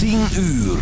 10 uur.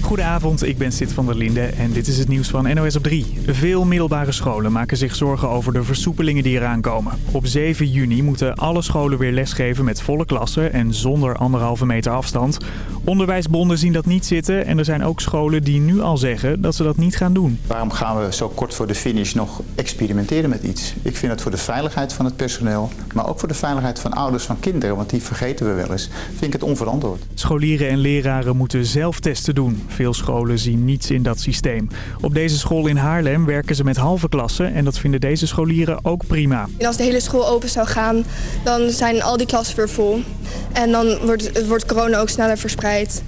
Goedenavond, ik ben Sid van der Linde en dit is het nieuws van NOS op 3. Veel middelbare scholen maken zich zorgen over de versoepelingen die eraan komen. Op 7 juni moeten alle scholen weer lesgeven met volle klassen en zonder anderhalve meter afstand. Onderwijsbonden zien dat niet zitten en er zijn ook scholen die nu al zeggen dat ze dat niet gaan doen. Waarom gaan we zo kort voor de finish nog experimenteren met iets? Ik vind het voor de veiligheid van het personeel, maar ook voor de veiligheid van ouders van kinderen, want die vergeten we wel eens, vind ik het onverantwoord. Scholieren en leraren moeten zelf testen doen. Veel scholen zien niets in dat systeem. Op deze school in Haarlem werken ze met halve klassen en dat vinden deze scholieren ook prima. En als de hele school open zou gaan, dan zijn al die klassen weer vol. En dan wordt, wordt corona ook sneller verspreid.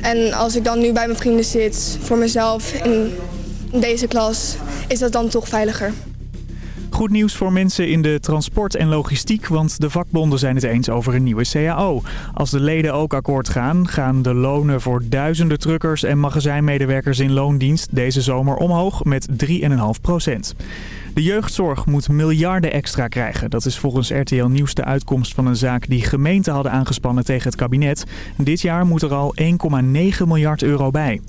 En als ik dan nu bij mijn vrienden zit, voor mezelf in deze klas, is dat dan toch veiliger. Goed nieuws voor mensen in de transport en logistiek, want de vakbonden zijn het eens over een nieuwe CAO. Als de leden ook akkoord gaan, gaan de lonen voor duizenden truckers en magazijnmedewerkers in loondienst deze zomer omhoog met 3,5 procent. De jeugdzorg moet miljarden extra krijgen. Dat is volgens RTL Nieuws de uitkomst van een zaak die gemeenten hadden aangespannen tegen het kabinet. Dit jaar moet er al 1,9 miljard euro bij.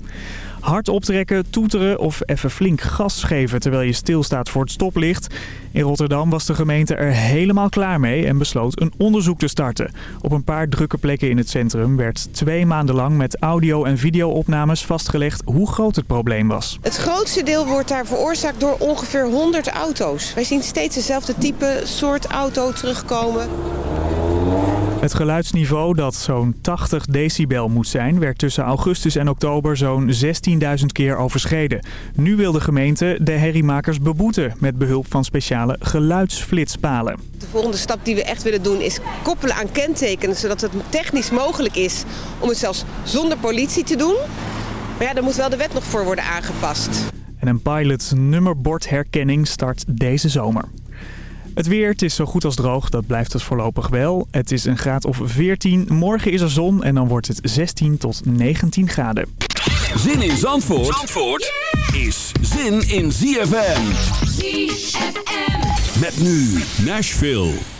Hard optrekken, toeteren of even flink gas geven terwijl je stilstaat voor het stoplicht. In Rotterdam was de gemeente er helemaal klaar mee en besloot een onderzoek te starten. Op een paar drukke plekken in het centrum werd twee maanden lang met audio- en videoopnames vastgelegd hoe groot het probleem was. Het grootste deel wordt daar veroorzaakt door ongeveer 100 auto's. Wij zien steeds dezelfde type soort auto terugkomen. Het geluidsniveau dat zo'n 80 decibel moet zijn... werd tussen augustus en oktober zo'n 16.000 keer overschreden. Nu wil de gemeente de herriemakers beboeten... met behulp van speciale geluidsflitspalen. De volgende stap die we echt willen doen is koppelen aan kentekenen... zodat het technisch mogelijk is om het zelfs zonder politie te doen. Maar ja, daar moet wel de wet nog voor worden aangepast. En een pilot nummerbordherkenning start deze zomer. Het weer, het is zo goed als droog, dat blijft het voorlopig wel. Het is een graad of 14. Morgen is er zon en dan wordt het 16 tot 19 graden. Zin in Zandvoort, Zandvoort is zin in ZFM. ZFM. Met nu Nashville.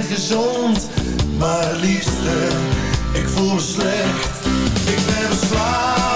Bent gezond Maar liefste, ik voel me slecht. Ik ben verslaafd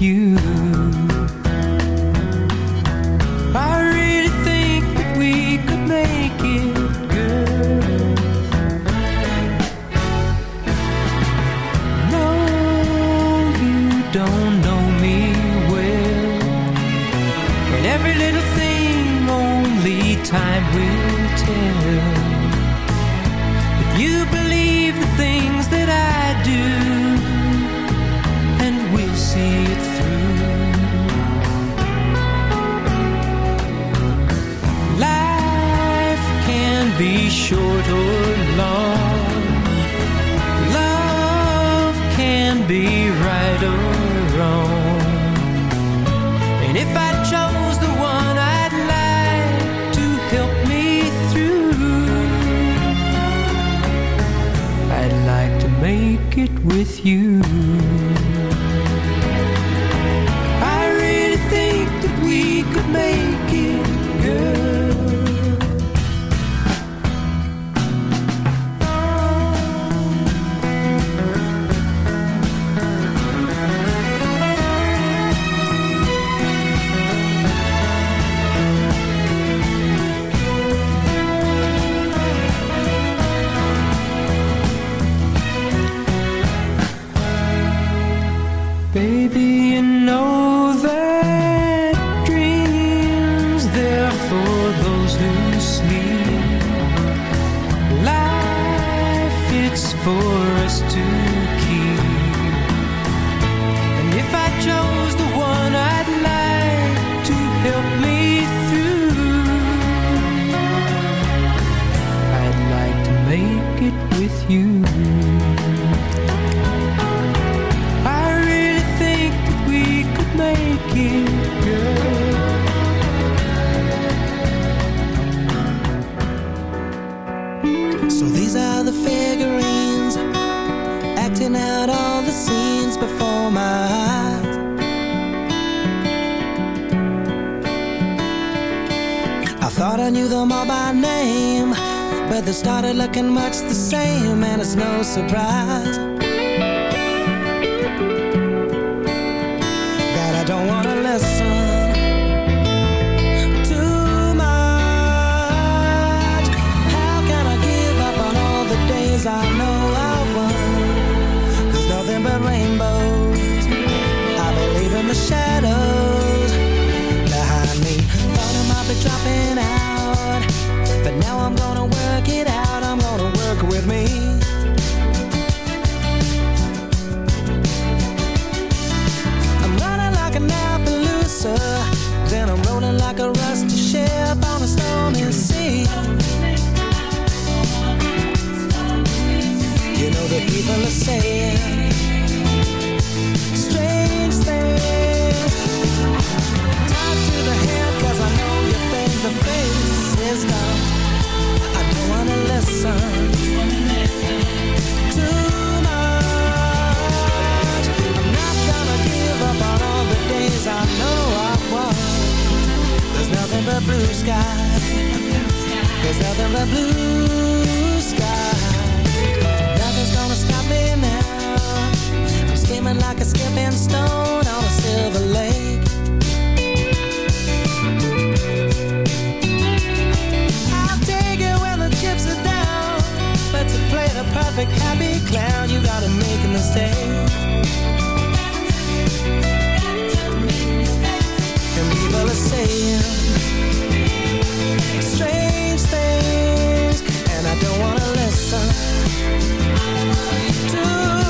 you. you. Surprise the people are saying strange things. Tied to the I know face is dumb. I don't wanna listen too much. I'm not gonna give up on all the days I know I've won. There's nothing but blue sky. There's nothing but blue sky. Nothing's gonna stop me now. I'm skimming like a skipping stone on a silver lake. I'll take it when the chips are down. But to play the perfect happy clown, you gotta make a mistake. And people are saying strange things, and I don't wanna listen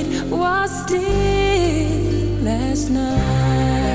it was still last night.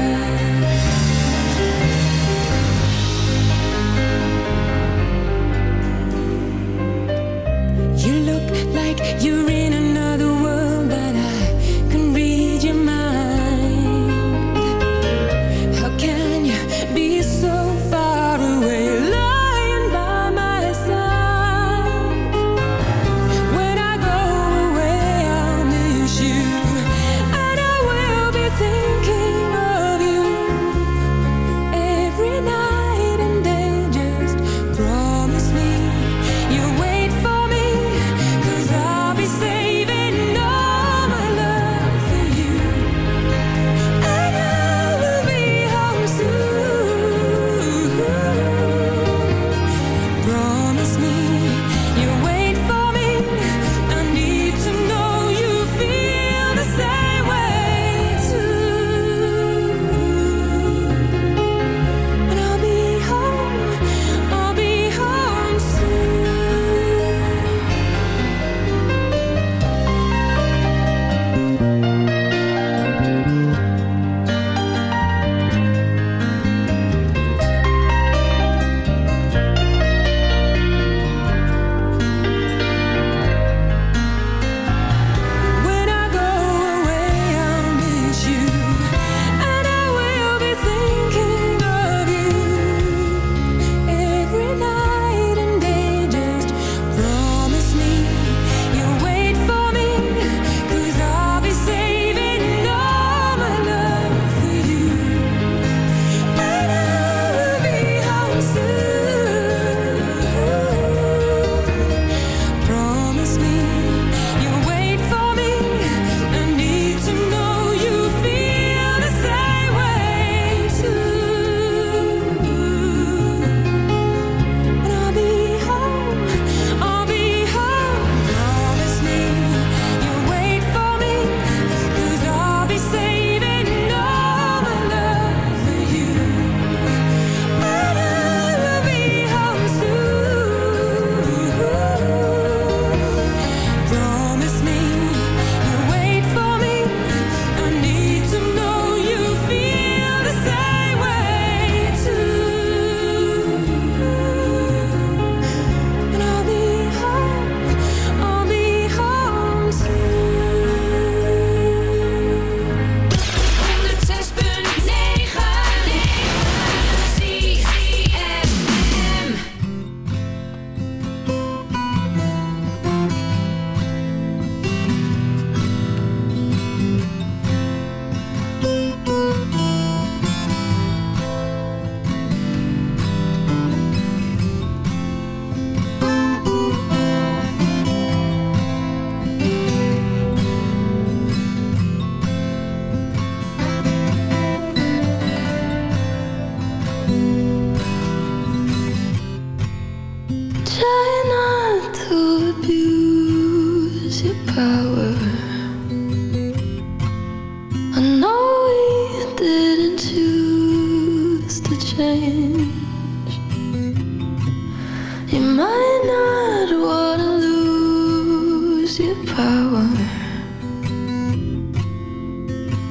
I might not wanna lose your power,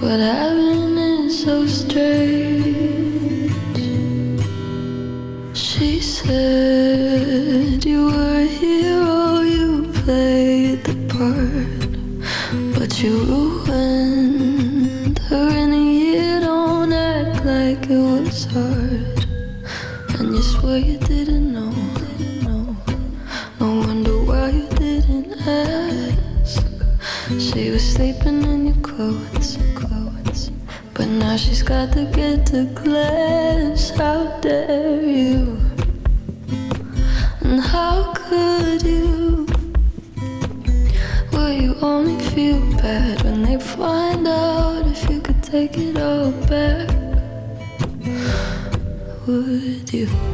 but heaven is so strange. She said. got to get to class. How dare you? And how could you? Will you only feel bad when they find out if you could take it all back? Would you?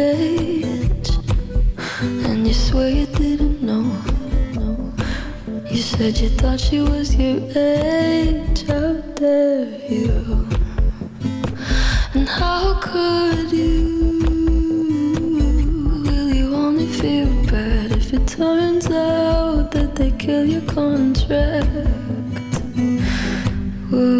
age, and you swear you didn't know. You said you thought she was your age, how dare you? And how could you? Will you only feel bad if it turns out that they kill your contract? Ooh.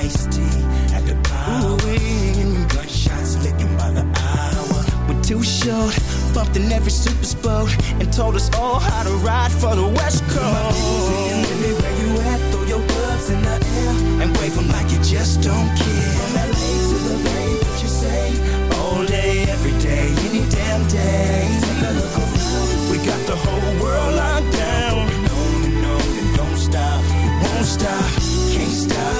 Remember Ice T at the power. Gunshots licking by the hour. We're Too $hort, bumped in every super boat, and told us all how to ride for the West Coast. where you at, throw your gloves in the air, and wave 'em like you just don't care. From LA to the Bay, what you say? All day, every day, any damn day. Take a look around, we got the whole world locked down. And on and don't stop, won't stop, can't stop,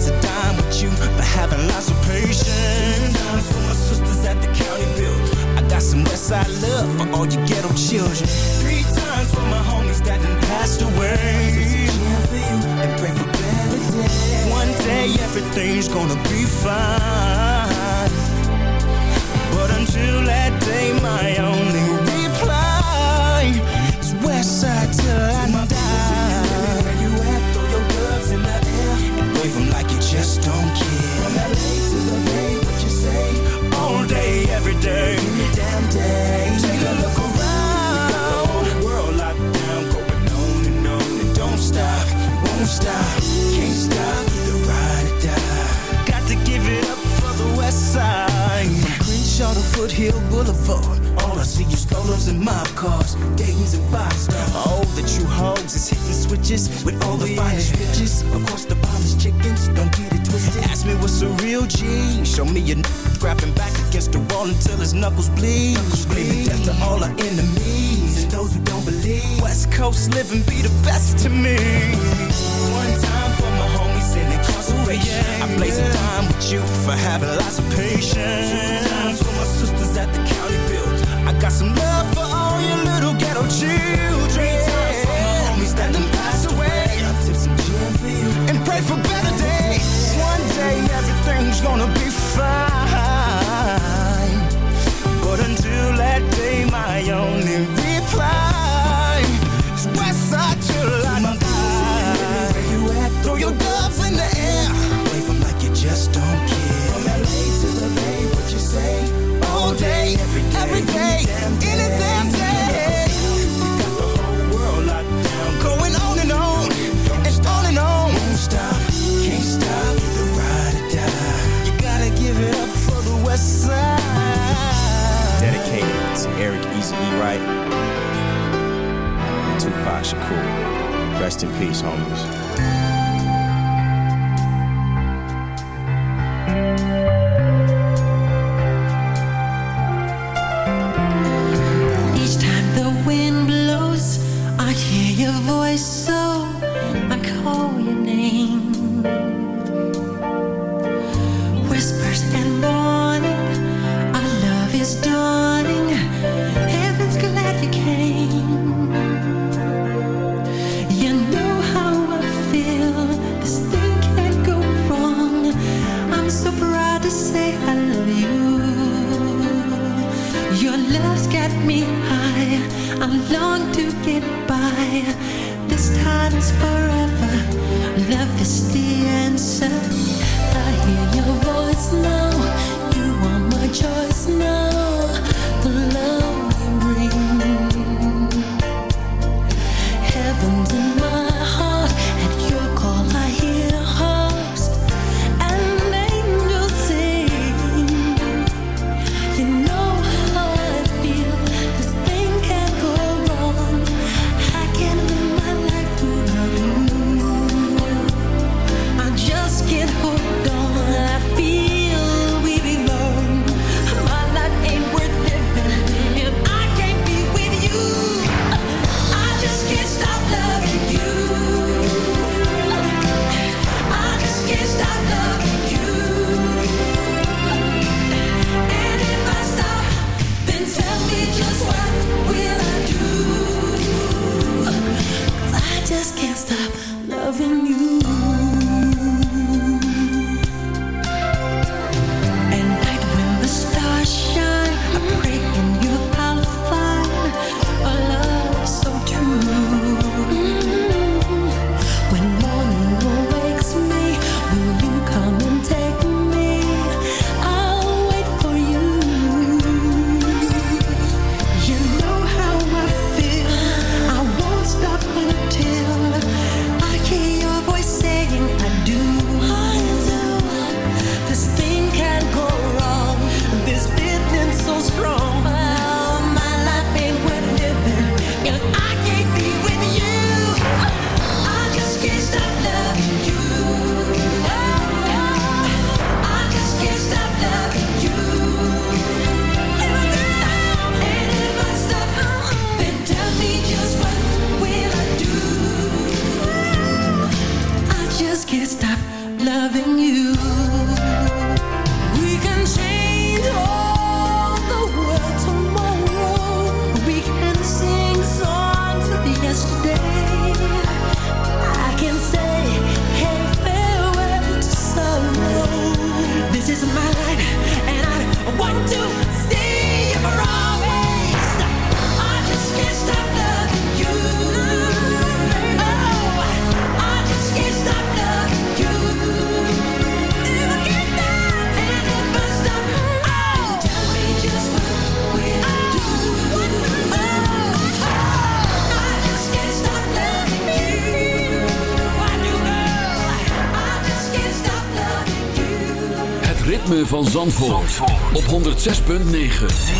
Blaze a dime with you for having lots of patience. Two times for my sisters at the county build. I got some Westside love for all you ghetto children. Three times for my homies that done passed away. And pray for better days. One day everything's gonna be fine. But until that day, 106.9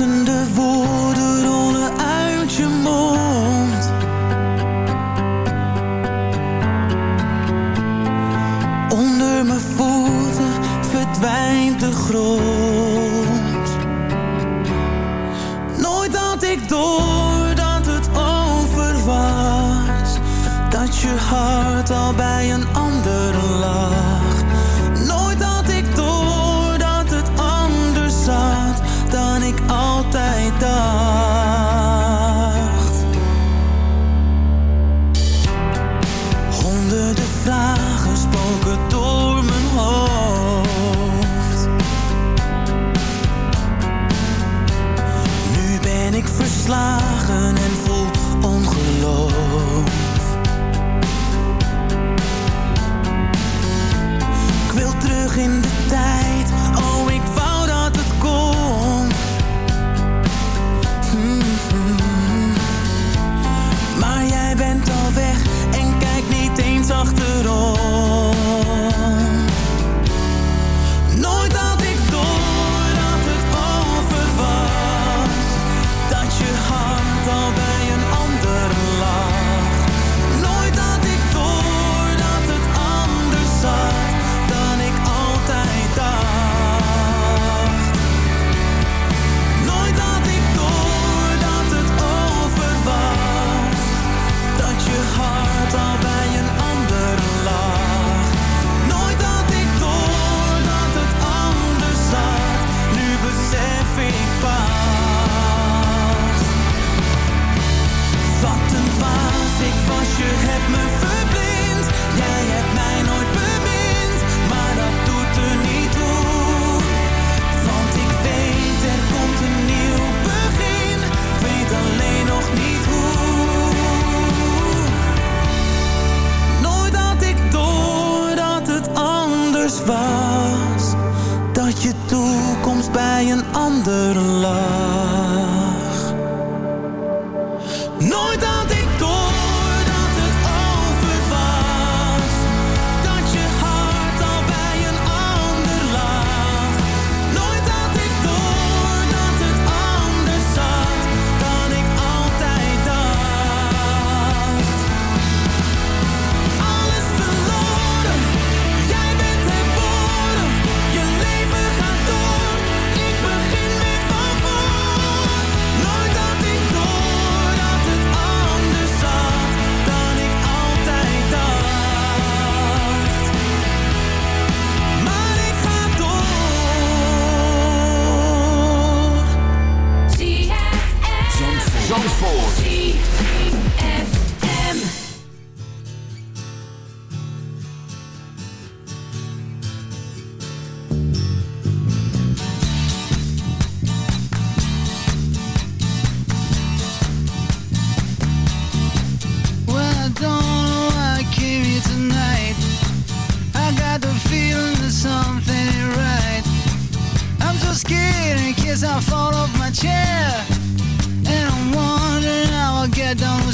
De woorden rollen uit je mond. Onder mijn voeten verdwijnt de grond. Nooit had ik door dat het over was. Dat je hart al bij een